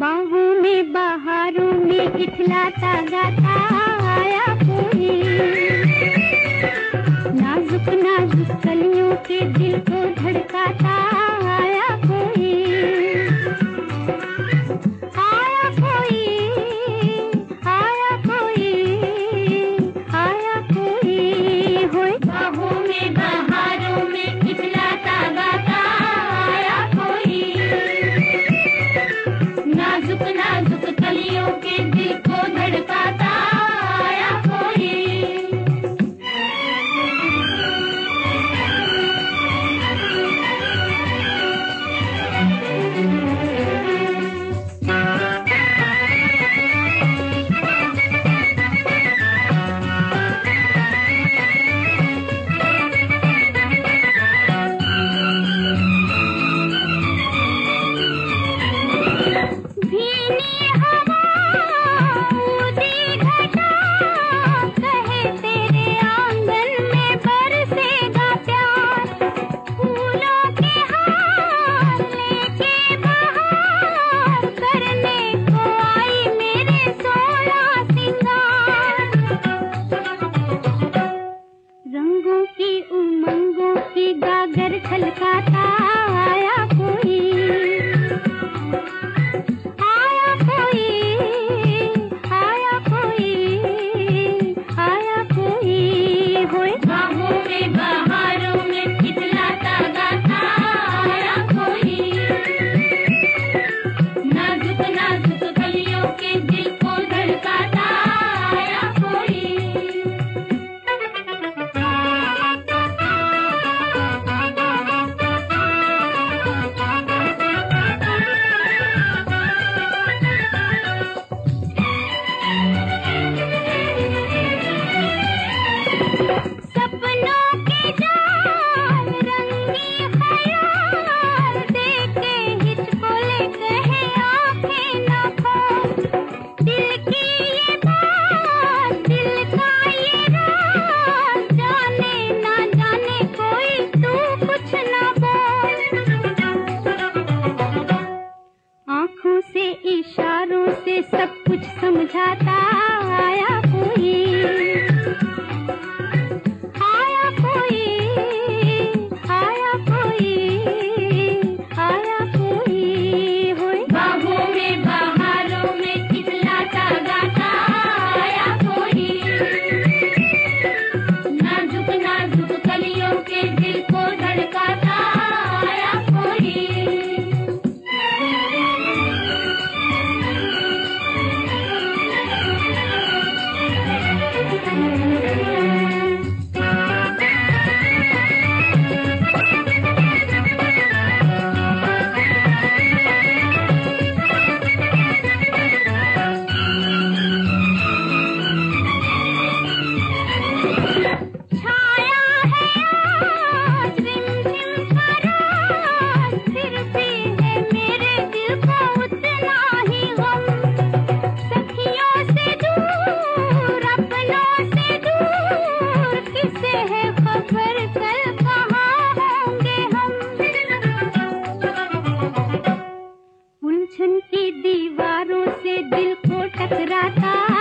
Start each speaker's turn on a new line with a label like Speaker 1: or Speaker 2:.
Speaker 1: बाहों में बहारों में इथलाता गाता आया पूरी इतना जिस कलियों के दिल को धड़काता इशारों से सब कुछ समझाता था